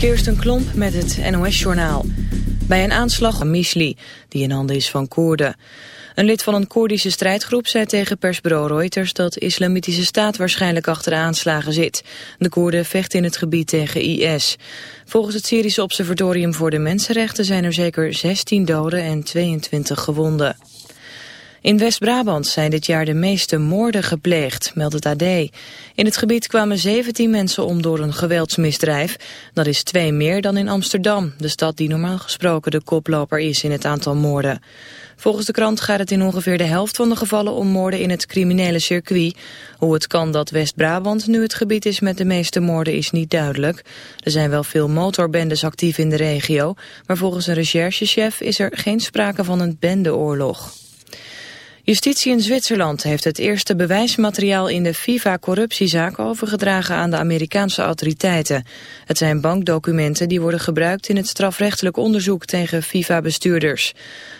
Kirsten Klomp met het NOS-journaal. Bij een aanslag aan Misli, die in handen is van Koerden. Een lid van een Koerdische strijdgroep zei tegen persbureau Reuters... dat islamitische staat waarschijnlijk achter de aanslagen zit. De Koerden vechten in het gebied tegen IS. Volgens het Syrische Observatorium voor de Mensenrechten... zijn er zeker 16 doden en 22 gewonden. In West-Brabant zijn dit jaar de meeste moorden gepleegd, meldt het AD. In het gebied kwamen 17 mensen om door een geweldsmisdrijf. Dat is twee meer dan in Amsterdam, de stad die normaal gesproken de koploper is in het aantal moorden. Volgens de krant gaat het in ongeveer de helft van de gevallen om moorden in het criminele circuit. Hoe het kan dat West-Brabant nu het gebied is met de meeste moorden is niet duidelijk. Er zijn wel veel motorbendes actief in de regio, maar volgens een recherchechef is er geen sprake van een bendeoorlog. Justitie in Zwitserland heeft het eerste bewijsmateriaal in de FIFA-corruptiezaak overgedragen aan de Amerikaanse autoriteiten. Het zijn bankdocumenten die worden gebruikt in het strafrechtelijk onderzoek tegen FIFA-bestuurders.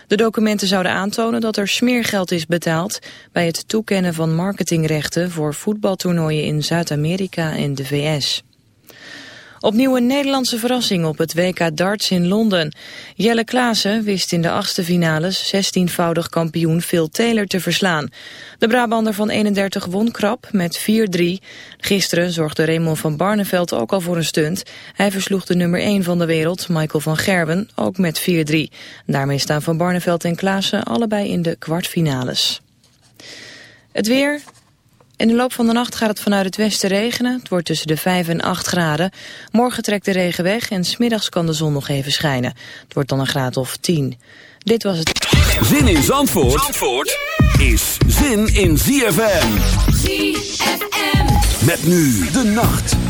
De documenten zouden aantonen dat er smeergeld is betaald bij het toekennen van marketingrechten voor voetbaltoernooien in Zuid-Amerika en de VS. Opnieuw een Nederlandse verrassing op het WK darts in Londen. Jelle Klaassen wist in de achtste finales 16-voudig kampioen Phil Taylor te verslaan. De Brabander van 31 won krap met 4-3. Gisteren zorgde Raymond van Barneveld ook al voor een stunt. Hij versloeg de nummer 1 van de wereld, Michael van Gerwen, ook met 4-3. Daarmee staan Van Barneveld en Klaassen allebei in de kwartfinales. Het weer, in de loop van de nacht gaat het vanuit het westen regenen. Het wordt tussen de 5 en 8 graden. Morgen trekt de regen weg en smiddags kan de zon nog even schijnen. Het wordt dan een graad of 10. Dit was het... Zin in Zandvoort, Zandvoort is zin in ZFM. ZFM. Met nu de nacht.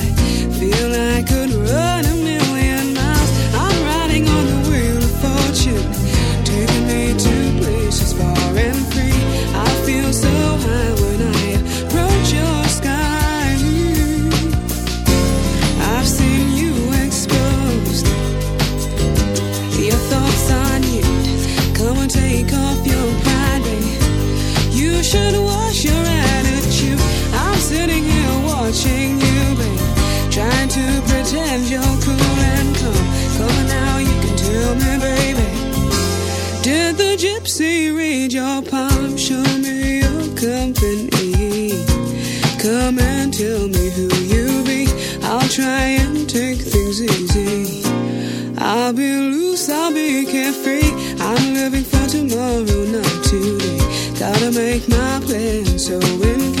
pretend you're cool and. Come now, you can tell me, baby. Did the gypsy read your palm? Show me your company. Come and tell me who you be. I'll try and take things easy. I'll be loose, I'll be carefree. I'm living for tomorrow, not today. Gotta make my plan, so I'll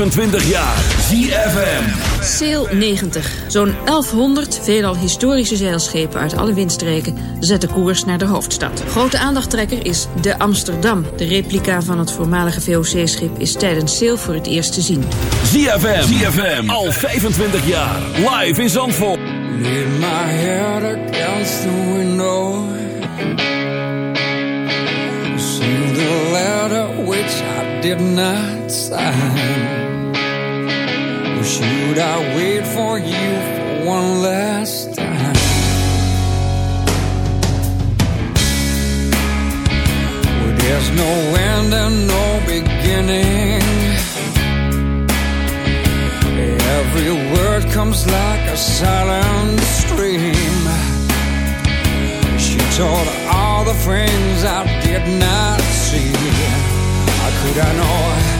25 jaar ZFM. Sail 90. Zo'n 1100 veelal historische zeilschepen uit alle windstreken zetten koers naar de hoofdstad. Grote aandachttrekker is de Amsterdam. De replica van het voormalige VOC-schip is tijdens Sail voor het eerst te zien. ZFM. ZFM. Al 25 jaar. Live in Zandvoort. Lean my head against the window. See the letter which I did not sign. Should I wait for you for one last time? Well, there's no end and no beginning. Every word comes like a silent stream. She told all the things I did not see. How could I know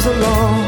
Comes along,